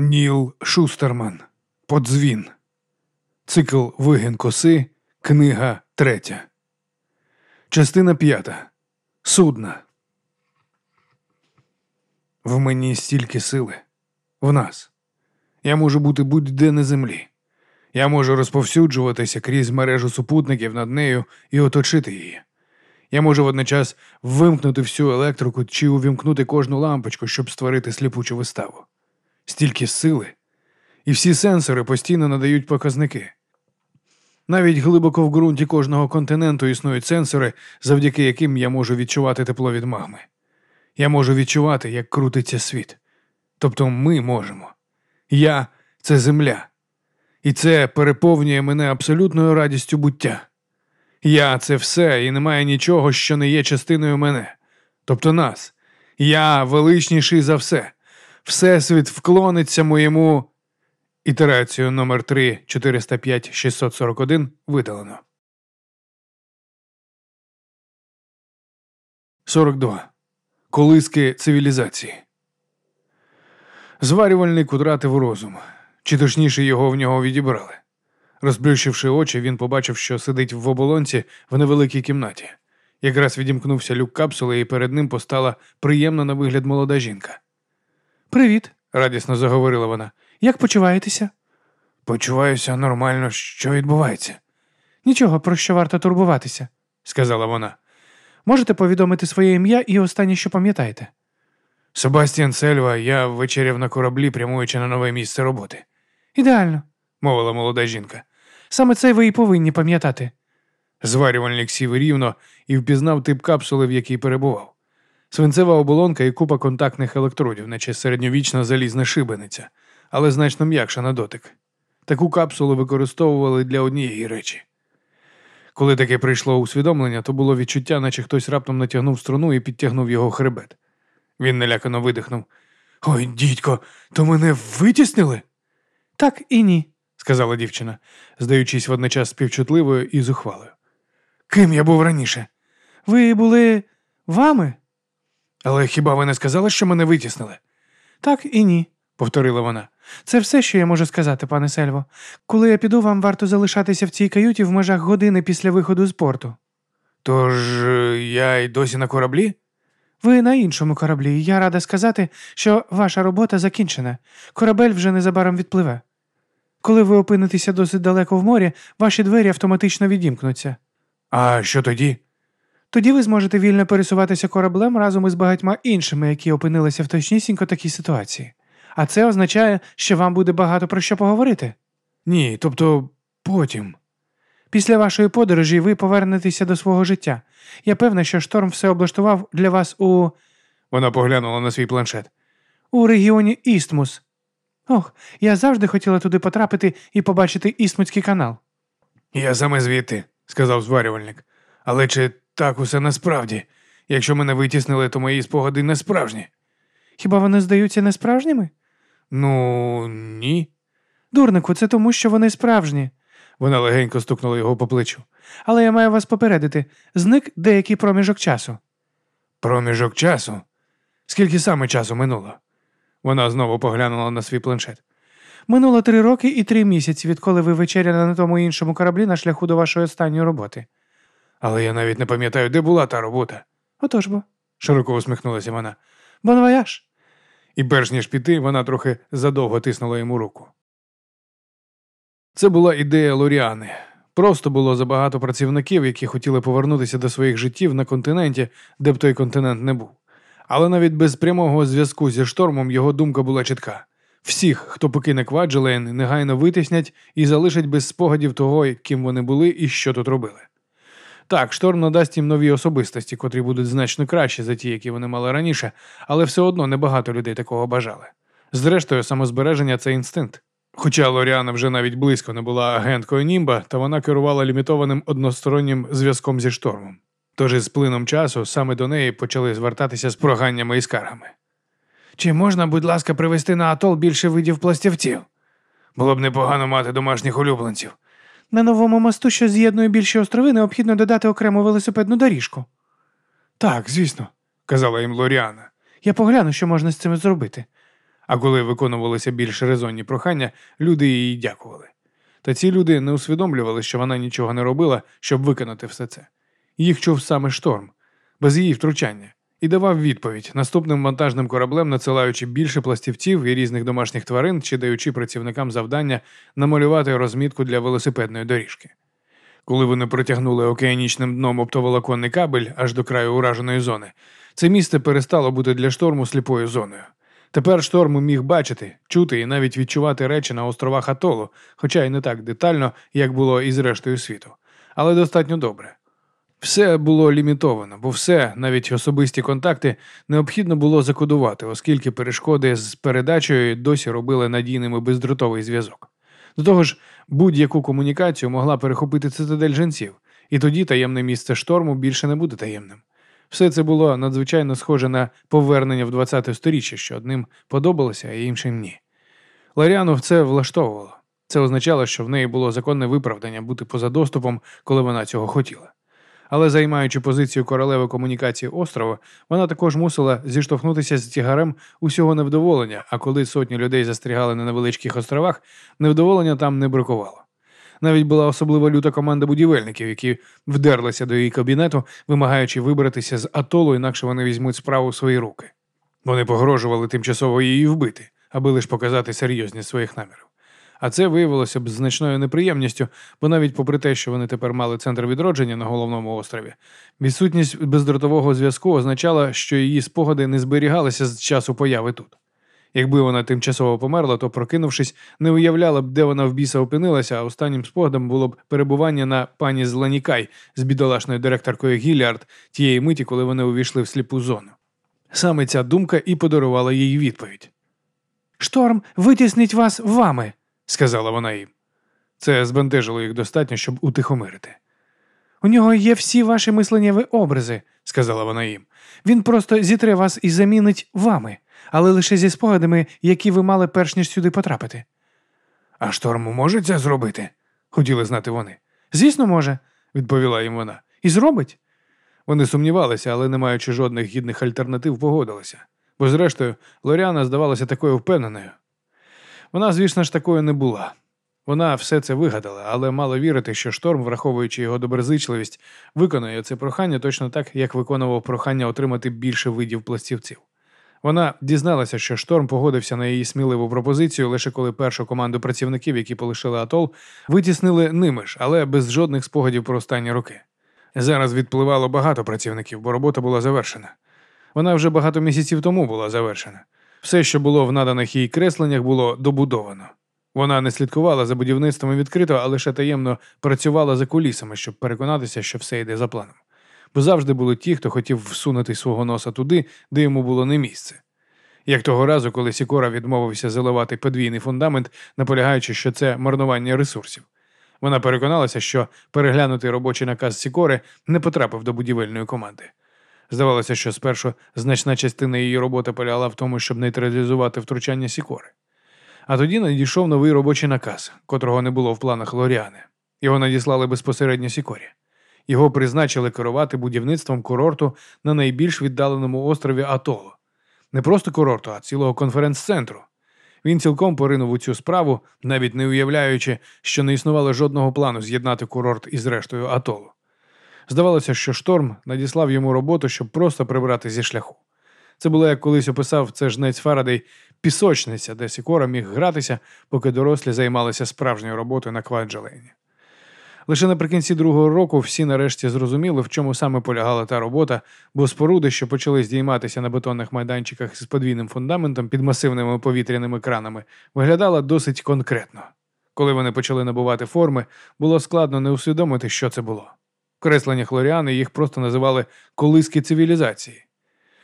Ніл Шустерман. Подзвін. Цикл Вигін коси. Книга третя. Частина п'ята. Судна. В мені стільки сили. В нас. Я можу бути будь-де на землі. Я можу розповсюджуватися крізь мережу супутників над нею і оточити її. Я можу водночас вимкнути всю електрику чи увімкнути кожну лампочку, щоб створити сліпучу виставу. Стільки сили, і всі сенсори постійно надають показники. Навіть глибоко в ґрунті кожного континенту існують сенсори, завдяки яким я можу відчувати тепло від магми. Я можу відчувати, як крутиться світ. Тобто ми можемо. Я це земля. І це переповнює мене абсолютною радістю буття. Я це все, і немає нічого, що не є частиною мене, тобто нас. Я величніший за все. Всесвіт вклониться моєму. Ітерацію номер 3 405 641 видалено. 42. Колиски цивілізації. Зварювальник утратив розум, чи точніше його в нього відібрали. Розплющивши очі, він побачив, що сидить в оболонці в невеликій кімнаті. Якраз відімкнувся люк капсули, і перед ним постала приємна на вигляд молода жінка. Привіт, радісно заговорила вона. Як почуваєтеся? Почуваюся нормально, що відбувається. Нічого, про що варто турбуватися, сказала вона. Можете повідомити своє ім'я і останнє, що пам'ятаєте? Себастьян Сельва, я вечеряв на кораблі, прямуючи на нове місце роботи. Ідеально, мовила молода жінка. Саме це ви і повинні пам'ятати. Зварювальник сів рівно і впізнав тип капсули, в якій перебував. Свинцева оболонка і купа контактних електродів, наче середньовічна залізна шибениця, але значно м'якша на дотик. Таку капсулу використовували для однієї речі. Коли таке прийшло усвідомлення, то було відчуття, наче хтось раптом натягнув струну і підтягнув його хребет. Він налякано видихнув. Ой, дідько, то мене витіснили? Так і ні, сказала дівчина, здаючись водночас співчутливою і зухвалою. Ким я був раніше? Ви були вами? Але хіба ви не сказали, що мене витіснили? Так і ні, повторила вона. Це все, що я можу сказати, пане Сельво. Коли я піду, вам варто залишатися в цій каюті в межах години після виходу з порту. Тож е, я й досі на кораблі? Ви на іншому кораблі, я рада сказати, що ваша робота закінчена. Корабель вже незабаром відпливе. Коли ви опинитеся досить далеко в морі, ваші двері автоматично відімкнуться. А що тоді? Тоді ви зможете вільно пересуватися кораблем разом із багатьма іншими, які опинилися в точнісінько такій ситуації. А це означає, що вам буде багато про що поговорити. Ні, тобто потім. Після вашої подорожі ви повернетеся до свого життя. Я певна, що шторм все облаштував для вас у. Вона поглянула на свій планшет. У регіоні Істмус. Ох, я завжди хотіла туди потрапити і побачити Істмутський канал. Я саме звідти, сказав зварювальник. Але чи так усе насправді? Якщо мене витіснили, то мої спогади не справжні. Хіба вони здаються несправжніми? Ну, ні. Дурнику, це тому, що вони справжні. Вона легенько стукнула його по плечу. Але я маю вас попередити зник деякий проміжок часу. Проміжок часу? Скільки саме часу минуло? Вона знову поглянула на свій планшет. Минуло три роки і три місяці, відколи ви вечеряли на тому іншому кораблі на шляху до вашої останньої роботи. Але я навіть не пам'ятаю, де була та робота. Отож бо, широко усміхнулася вона. Bon voyage. І перш ніж піти, вона трохи задовго тиснула йому руку. Це була ідея Лоріани. Просто було забагато працівників, які хотіли повернутися до своїх життів на континенті, де б той континент не був. Але навіть без прямого зв'язку зі штормом його думка була чітка. Всіх, хто покине Кваджилейн, негайно витіснять і залишать без спогадів того, ким вони були і що тут робили. Так, шторм надасть їм нові особистості, котрі будуть значно кращі за ті, які вони мали раніше, але все одно небагато людей такого бажали. Зрештою, самозбереження це інстинкт. Хоча Лоріана вже навіть близько не була агенткою Німба, та вона керувала лімітованим одностороннім зв'язком зі штормом. Тож із плином часу саме до неї почали звертатися з проганнями і скаргами. Чи можна, будь ласка, привезти на атол більше видів пластівців? Було б непогано мати домашніх улюбленців. На новому мосту, що з'єднує більші острови, необхідно додати окрему велосипедну доріжку. Так, звісно, казала їм Лоріана. Я погляну, що можна з цим зробити. А коли виконувалися більш резонні прохання, люди їй дякували. Та ці люди не усвідомлювали, що вона нічого не робила, щоб виконати все це. Їх чув саме шторм, без її втручання, і давав відповідь наступним вантажним кораблем, надсилаючи більше пластівців і різних домашніх тварин чи даючи працівникам завдання намалювати розмітку для велосипедної доріжки. Коли вони протягнули океанічним дном оптоволоконний кабель аж до краю ураженої зони, це місце перестало бути для шторму сліпою зоною. Тепер шторм міг бачити, чути і навіть відчувати речі на островах Атолу, хоча й не так детально, як було із рештою світу, але достатньо добре. Все було лімітовано, бо все, навіть особисті контакти, необхідно було закодувати, оскільки перешкоди з передачею досі робили надійними бездротовий зв'язок. До того ж, будь-яку комунікацію могла перехопити цитадель жінців, і тоді таємне місце шторму більше не буде таємним. Все це було надзвичайно схоже на повернення в 20-те сторіччя, що одним подобалося, а іншим ні. Ларіану це влаштовувало. Це означало, що в неї було законне виправдання бути поза доступом, коли вона цього хотіла. Але займаючи позицію королеви комунікації острова, вона також мусила зіштовхнутися з тягарем усього невдоволення, а коли сотні людей застрягали на невеличких островах, невдоволення там не бракувало. Навіть була особливо люта команда будівельників, які вдерлися до її кабінету, вимагаючи вибратися з атолу, інакше вони візьмуть справу в свої руки. Вони погрожували тимчасово її вбити, аби лише показати серйозність своїх намірів. А це виявилося б значною неприємністю, бо навіть попри те, що вони тепер мали центр відродження на головному острові, відсутність бездротового зв'язку означала, що її спогади не зберігалися з часу появи тут. Якби вона тимчасово померла, то, прокинувшись, не уявляла б, де вона в біса опинилася, а останнім спогадом було б перебування на пані Зланікай з бідолашною директоркою Гіліард тієї миті, коли вони увійшли в сліпу зону. Саме ця думка і подарувала їй відповідь. Шторм витіснить вас вами, сказала вона їм. Це збентежило їх достатньо, щоб утихомирити. У нього є всі ваші мисленнєві образи, сказала вона їм. Він просто зітре вас і замінить вами але лише зі спогадами, які ви мали перш ніж сюди потрапити. А шторм може це зробити? хотіли знати вони. Звісно, може, відповіла їм вона. І зробить. Вони сумнівалися, але, не маючи жодних гідних альтернатив, погодилися. Бо, зрештою, Лоріана здавалася такою впевненою. Вона, звісно ж, такою не була. Вона все це вигадала, але мала вірити, що шторм, враховуючи його доброзичливість, виконує це прохання точно так, як виконував прохання отримати більше видів пластівців. Вона дізналася, що шторм погодився на її сміливу пропозицію лише коли першу команду працівників, які полишили атол, витіснили ними ж, але без жодних спогадів про останні роки. Зараз відпливало багато працівників, бо робота була завершена. Вона вже багато місяців тому була завершена. Все, що було в наданих їй кресленнях, було добудовано. Вона не слідкувала за будівництвом відкрито, а лише таємно працювала за кулісами, щоб переконатися, що все йде за планом бо завжди були ті, хто хотів всунути свого носа туди, де йому було не місце. Як того разу, коли Сікора відмовився заливати подвійний фундамент, наполягаючи, що це марнування ресурсів. Вона переконалася, що переглянутий робочий наказ Сікори не потрапив до будівельної команди. Здавалося, що спершу значна частина її роботи полягала в тому, щоб нейтралізувати втручання Сікори. А тоді надійшов новий робочий наказ, котрого не було в планах Лоріани. Його надіслали безпосередньо Сікорі. Його призначили керувати будівництвом курорту на найбільш віддаленому острові Атолу. Не просто курорту, а цілого конференц-центру. Він цілком поринув у цю справу, навіть не уявляючи, що не існувало жодного плану з'єднати курорт із рештою Атолу. Здавалося, що шторм надіслав йому роботу, щоб просто прибрати зі шляху. Це було, як колись описав це жнець Фарадей, пісочниця, де Сікора міг гратися, поки дорослі займалися справжньою роботою на Кваджалейні. Лише наприкінці другого року всі нарешті зрозуміли, в чому саме полягала та робота, бо споруди, що почали здійматися на бетонних майданчиках з подвійним фундаментом під масивними повітряними кранами, виглядала досить конкретно. Коли вони почали набувати форми, було складно не усвідомити, що це було. В кресленнях Лоріани їх просто називали колиски цивілізації,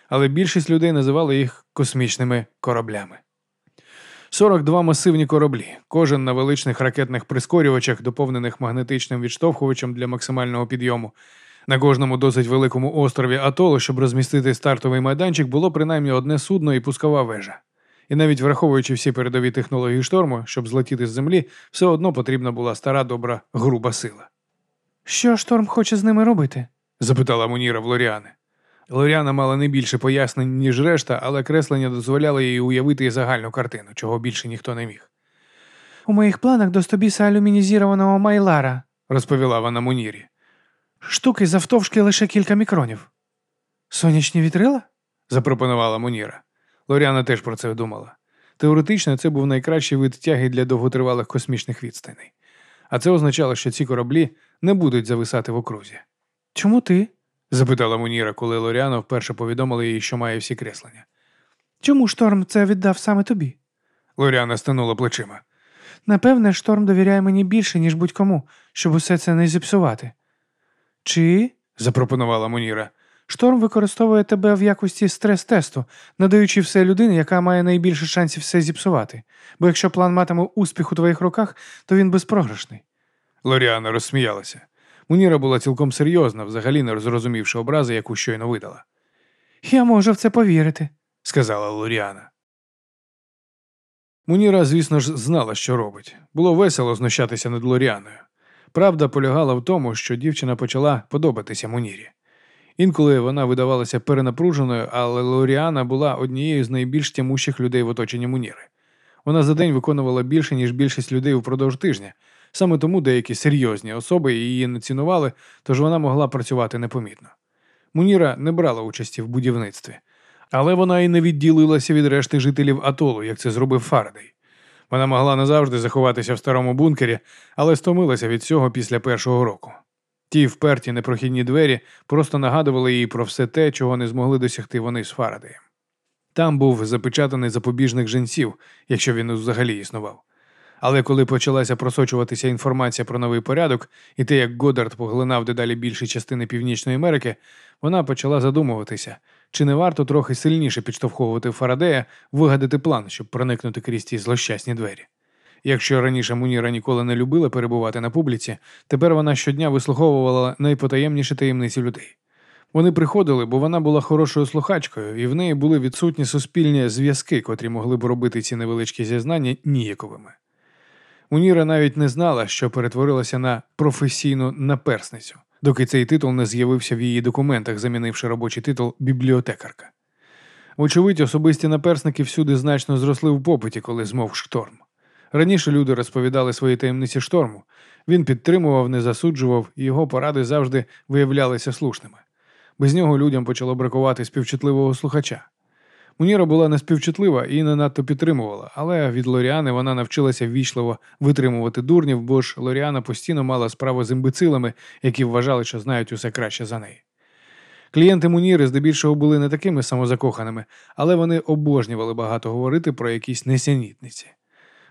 але більшість людей називали їх космічними кораблями. 42 масивні кораблі, кожен на величних ракетних прискорювачах, доповнених магнетичним відштовхувачем для максимального підйому. На кожному досить великому острові Атолу, щоб розмістити стартовий майданчик, було принаймні одне судно і пускова вежа. І навіть враховуючи всі передові технології шторму, щоб злетіти з землі, все одно потрібна була стара добра груба сила. Що шторм хоче з ними робити? запитала Муніра в Лоріани. Лоріана мала не більше пояснень, ніж решта, але креслення дозволяло їй уявити загальну картину, чого більше ніхто не міг. У моїх планах до стобіса алюмінізованого майлара, розповіла вона Мунірі. Штуки завтовшки лише кілька мікронів. Сонячні вітрила? запропонувала Муніра. Лоріана теж про це думала. Теоретично це був найкращий вид тяги для довготривалих космічних відстаней. А це означало, що ці кораблі не будуть зависати в окрузі. Чому ти? запитала Муніра, коли Лоріана вперше повідомила їй, що має всі креслення. Чому шторм це віддав саме тобі? Лоріана стинула плечима. Напевне, шторм довіряє мені більше, ніж будь-кому, щоб усе це не зіпсувати. Чи, запропонувала Муніра, шторм використовує тебе в якості стрес-тесту, надаючи все людині, яка має найбільше шансів все зіпсувати. Бо якщо план матиме успіх у твоїх руках, то він безпрограшний. Лоріана розсміялася. Муніра була цілком серйозна, взагалі не зрозумівши образи, яку щойно видала. Я можу в це повірити, сказала Лоріана. Муніра, звісно ж, знала, що робить. Було весело знущатися над Лоріаною. Правда полягала в тому, що дівчина почала подобатися Мунірі. Інколи вона видавалася перенапруженою, але Лоріана була однією з найбільш тямущих людей в оточенні Муніри. Вона за день виконувала більше, ніж більшість людей впродовж тижня. Саме тому деякі серйозні особи її не цінували, тож вона могла працювати непомітно. Муніра не брала участі в будівництві, але вона і не відділилася від решти жителів Атолу, як це зробив Фарадей. Вона могла назавжди заховатися в старому бункері, але стомилася від цього після першого року. Ті вперті непрохідні двері просто нагадували їй про все те, чого не змогли досягти вони з Фарадеєм. Там був запечатаний запобіжник жінців, якщо він взагалі існував. Але коли почалася просочуватися інформація про новий порядок і те, як Годард поглинав дедалі більші частини Північної Америки, вона почала задумуватися, чи не варто трохи сильніше підштовховувати Фарадея вигадати план, щоб проникнути крізь ті злощасні двері. Якщо раніше Муніра ніколи не любила перебувати на публіці, тепер вона щодня вислуховувала найпотаємніші таємниці людей. Вони приходили, бо вона була хорошою слухачкою, і в неї були відсутні суспільні зв'язки, котрі могли б робити ці невеличкі зізнання ніяковими. Муніра навіть не знала, що перетворилася на професійну наперсницю, доки цей титул не з'явився в її документах, замінивши робочий титул бібліотекарка. Вочевидь, особисті наперсники всюди значно зросли в попиті, коли змов шторм. Раніше люди розповідали свої таємниці шторму. Він підтримував, не засуджував, і його поради завжди виявлялися слушними. Без нього людям почало бракувати співчутливого слухача. Муніра була неспівчутлива і не надто підтримувала, але від Лоріани вона навчилася ввічливо витримувати дурнів, бо ж Лоріана постійно мала справу з імбецилами, які вважали, що знають усе краще за неї. Клієнти Муніри здебільшого були не такими самозакоханими, але вони обожнювали багато говорити про якісь несенітниці.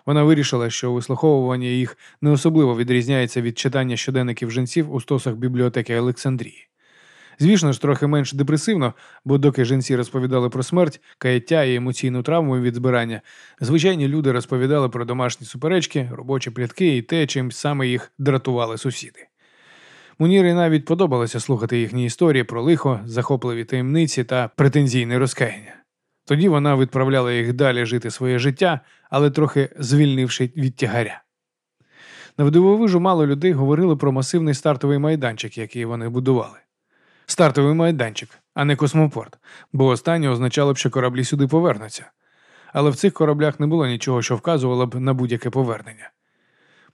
Вона вирішила, що вислуховування їх не особливо відрізняється від читання щоденників жінців у стосах бібліотеки Олександрії. Звісно ж, трохи менш депресивно, бо доки жінці розповідали про смерть, каяття і емоційну травму від збирання, звичайні люди розповідали про домашні суперечки, робочі плітки і те, чим саме їх дратували сусіди. Мунірі навіть подобалося слухати їхні історії про лихо, захопливі таємниці та претензійне розкаяння. Тоді вона відправляла їх далі жити своє життя, але трохи звільнивши від тягаря. Навдивовижу мало людей говорили про масивний стартовий майданчик, який вони будували. Стартовий майданчик, а не космопорт, бо останнє означало б, що кораблі сюди повернуться. Але в цих кораблях не було нічого, що вказувало б на будь-яке повернення.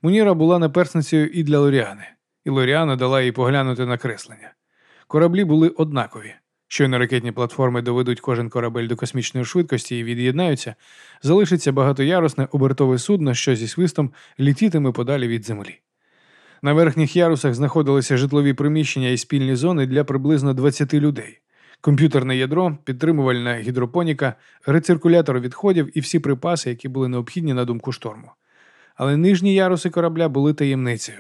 Муніра була наперсницею і для Лоріани, і Лоріана дала їй поглянути на креслення. Кораблі були однакові. Щойно ракетні платформи доведуть кожен корабель до космічної швидкості і від'єднаються, залишиться багатоярусне обертове судно, що зі свистом літітиме подалі від землі. На верхніх ярусах знаходилися житлові приміщення і спільні зони для приблизно 20 людей, комп'ютерне ядро, підтримувальна гідропоніка, рециркулятор відходів і всі припаси, які були необхідні на думку шторму. Але нижні яруси корабля були таємницею.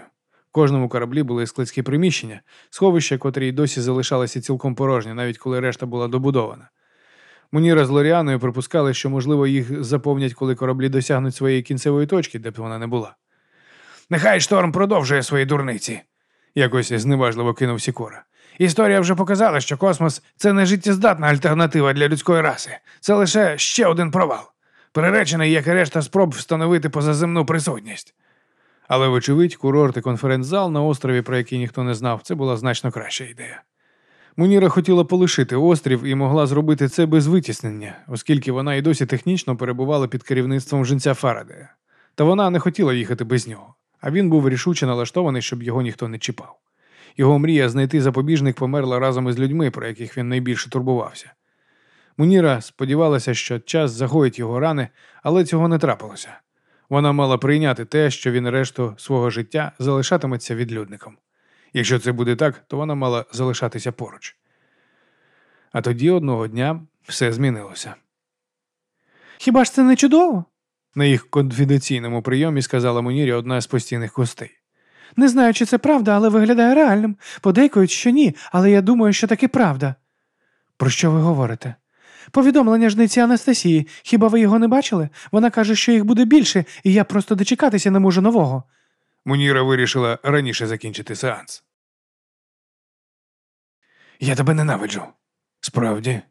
Кожному кораблі були складські приміщення, сховища, котрі й досі залишалися цілком порожні, навіть коли решта була добудована. Муніра з Лоріаною припускали, що, можливо, їх заповнять, коли кораблі досягнуть своєї кінцевої точки, де б вона не була. Нехай шторм продовжує свої дурниці, якось зневажливо кинув Сікора. Історія вже показала, що космос це не життєздатна альтернатива для людської раси. Це лише ще один провал, переречений, як і решта спроб встановити позаземну присутність. Але, вочевидь, курорт і конференц-зал на острові, про який ніхто не знав, це була значно краща ідея. Муніра хотіла полишити острів і могла зробити це без витіснення, оскільки вона і досі технічно перебувала під керівництвом жінця Фарадея. Та вона не хотіла їхати без нього, а він був рішуче налаштований, щоб його ніхто не чіпав. Його мрія знайти запобіжник померла разом із людьми, про яких він найбільше турбувався. Муніра сподівалася, що час загоїть його рани, але цього не трапилося. Вона мала прийняти те, що він решту свого життя залишатиметься відлюдником. Якщо це буде так, то вона мала залишатися поруч. А тоді одного дня все змінилося. Хіба ж це не чудово? На їх конфіденційному прийомі сказала Мунірі одна з постійних гостей. Не знаю, чи це правда, але виглядає реальним. Подейкують, що ні, але я думаю, що таки правда. Про що ви говорите? Повідомлення жниці Анастасії. Хіба ви його не бачили? Вона каже, що їх буде більше, і я просто дочекатися не можу нового. Муніра вирішила раніше закінчити сеанс. Я тебе ненавиджу. Справді,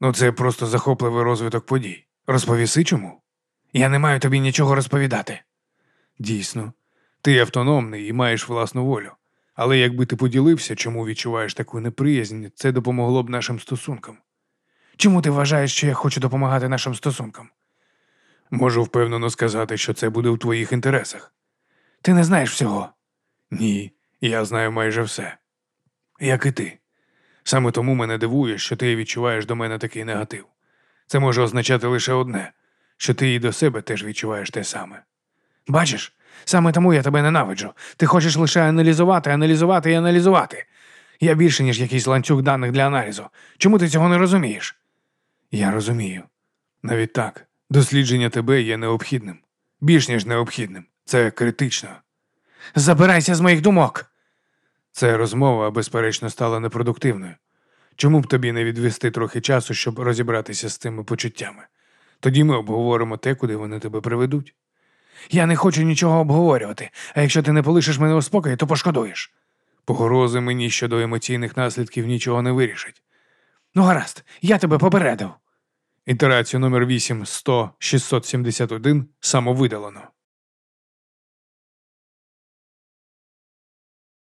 ну це просто захопливий розвиток подій. Розповіси чому? Я не маю тобі нічого розповідати. Дійсно, ти автономний і маєш власну волю. Але якби ти поділився, чому відчуваєш таку неприязнь, це допомогло б нашим стосункам. Чому ти вважаєш, що я хочу допомагати нашим стосункам? Можу впевнено сказати, що це буде в твоїх інтересах. Ти не знаєш всього? Ні, я знаю майже все. Як і ти. Саме тому мене дивує, що ти відчуваєш до мене такий негатив. Це може означати лише одне, що ти і до себе теж відчуваєш те саме. Бачиш, саме тому я тебе ненавиджу. Ти хочеш лише аналізувати, аналізувати і аналізувати. Я більше, ніж якийсь ланцюг даних для аналізу. Чому ти цього не розумієш? Я розумію. Навіть так, дослідження тебе є необхідним. Більш ніж необхідним. Це критично. Забирайся з моїх думок. Ця розмова, безперечно, стала непродуктивною. Чому б тобі не відвести трохи часу, щоб розібратися з тими почуттями? Тоді ми обговоримо те, куди вони тебе приведуть. Я не хочу нічого обговорювати, а якщо ти не полишиш мене у спокої, то пошкодуєш. Погрози мені щодо емоційних наслідків нічого не вирішать. Ну, гаразд, я тебе попередив. Ітерацію номер 8 100 671 самовидалено.